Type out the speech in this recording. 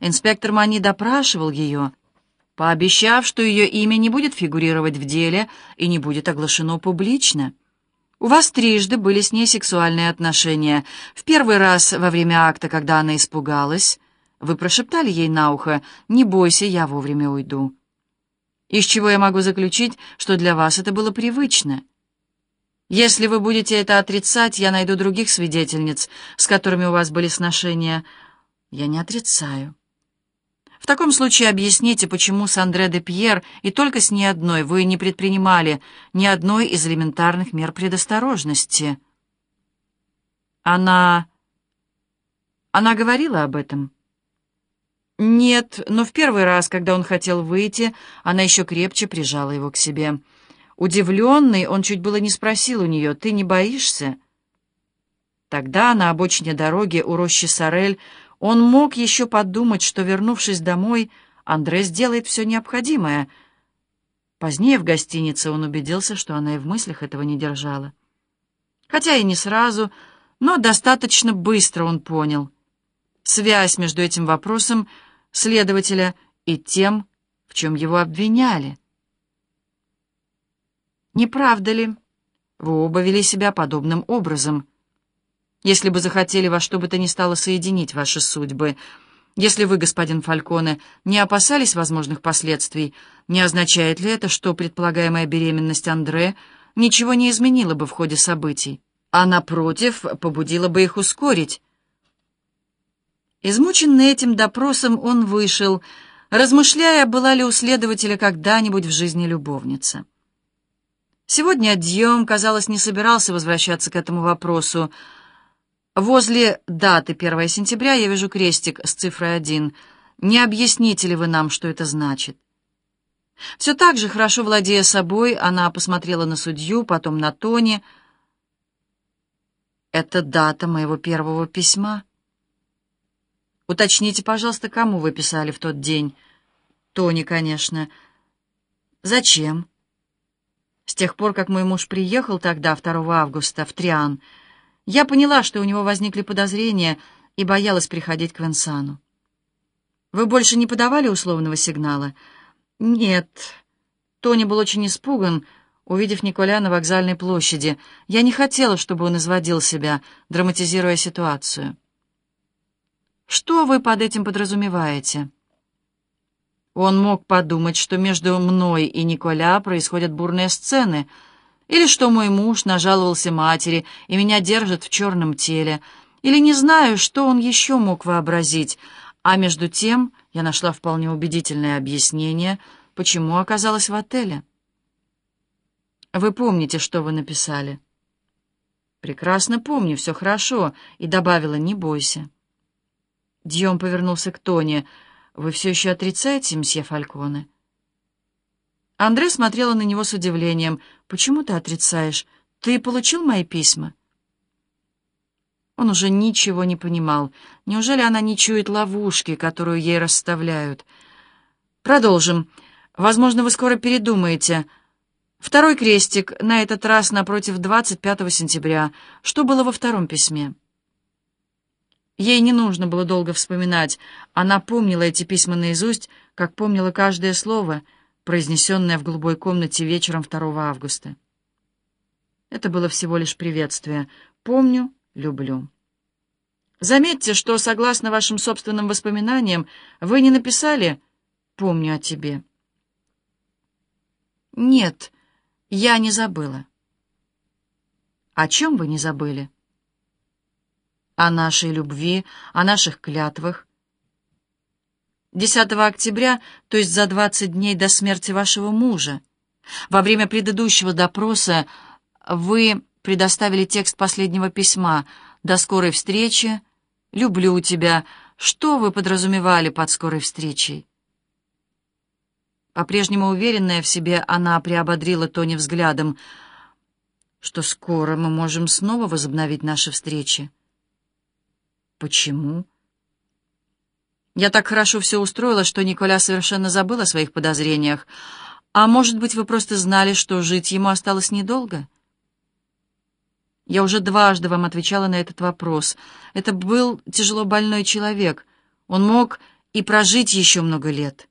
инспектор Мани допрашивал ее, пообещав, что ее имя не будет фигурировать в деле и не будет оглашено публично. У вас трижды были с ней сексуальные отношения. В первый раз во время акта, когда она испугалась, вы прошептали ей на ухо «Не бойся, я вовремя уйду». Из чего я могу заключить, что для вас это было привычно. Если вы будете это отрицать, я найду других свидетельниц, с которыми у вас были сношения. Я не отрицаю. В таком случае объясните, почему с Андре де Пьер и только с ней одной вы не предпринимали ни одной из элементарных мер предосторожности. Она... Она говорила об этом? Нет, но в первый раз, когда он хотел выйти, она еще крепче прижала его к себе. Удивленный, он чуть было не спросил у нее, «Ты не боишься?» Тогда на обочине дороги у рощи Сорель он мог еще подумать, что, вернувшись домой, Андре сделает все необходимое. Позднее в гостинице он убедился, что она и в мыслях этого не держала. Хотя и не сразу, но достаточно быстро он понял. Связь между этим вопросом следователя и тем, в чем его обвиняли. Не правда ли? Вы оба вели себя подобным образом. Если бы захотели во что бы то ни стало соединить ваши судьбы, если вы, господин Фальконе, не опасались возможных последствий, не означает ли это, что предполагаемая беременность Андре ничего не изменила бы в ходе событий, а, напротив, побудила бы их ускорить? Измученный этим допросом, он вышел, размышляя, была ли у следователя когда-нибудь в жизни любовница. Сегодня Дьем, казалось, не собирался возвращаться к этому вопросу. Возле даты 1 сентября я вижу крестик с цифрой 1. Не объясните ли вы нам, что это значит? Все так же, хорошо владея собой, она посмотрела на судью, потом на Тони. Это дата моего первого письма. Уточните, пожалуйста, кому вы писали в тот день? Тони, конечно. Зачем? С тех пор, как мой муж приехал тогда, 2 августа, в Триан, я поняла, что у него возникли подозрения и боялась приходить к Венсану. «Вы больше не подавали условного сигнала?» «Нет». Тони был очень испуган, увидев Николя на вокзальной площади. Я не хотела, чтобы он изводил себя, драматизируя ситуацию. «Что вы под этим подразумеваете?» Он мог подумать, что между мной и Николя происходят бурные сцены, или что мой муж нажаловался матери и меня держит в черном теле, или не знаю, что он еще мог вообразить, а между тем я нашла вполне убедительное объяснение, почему оказалась в отеле. «Вы помните, что вы написали?» «Прекрасно помню, все хорошо», и добавила «не бойся». Дьем повернулся к Тоне — «Вы все еще отрицаете, мсье Фальконе?» Андре смотрела на него с удивлением. «Почему ты отрицаешь? Ты получил мои письма?» Он уже ничего не понимал. Неужели она не чует ловушки, которую ей расставляют? «Продолжим. Возможно, вы скоро передумаете. Второй крестик, на этот раз напротив 25 сентября. Что было во втором письме?» Ей не нужно было долго вспоминать. Она помнила эти письма наизусть, как помнила каждое слово, произнесенное в голубой комнате вечером 2 августа. Это было всего лишь приветствие. «Помню, люблю». Заметьте, что, согласно вашим собственным воспоминаниям, вы не написали «помню о тебе». Нет, я не забыла. О чем вы не забыли? о нашей любви, о наших клятвах. 10 октября, то есть за 20 дней до смерти вашего мужа, во время предыдущего допроса вы предоставили текст последнего письма «До скорой встречи», «Люблю тебя». Что вы подразумевали под скорой встречей? По-прежнему уверенная в себе, она приободрила Тони взглядом, что скоро мы можем снова возобновить наши встречи. Почему? Я так хорошо все устроила, что Николя совершенно забыл о своих подозрениях. А может быть, вы просто знали, что жить ему осталось недолго? Я уже дважды вам отвечала на этот вопрос. Это был тяжело больной человек. Он мог и прожить еще много лет.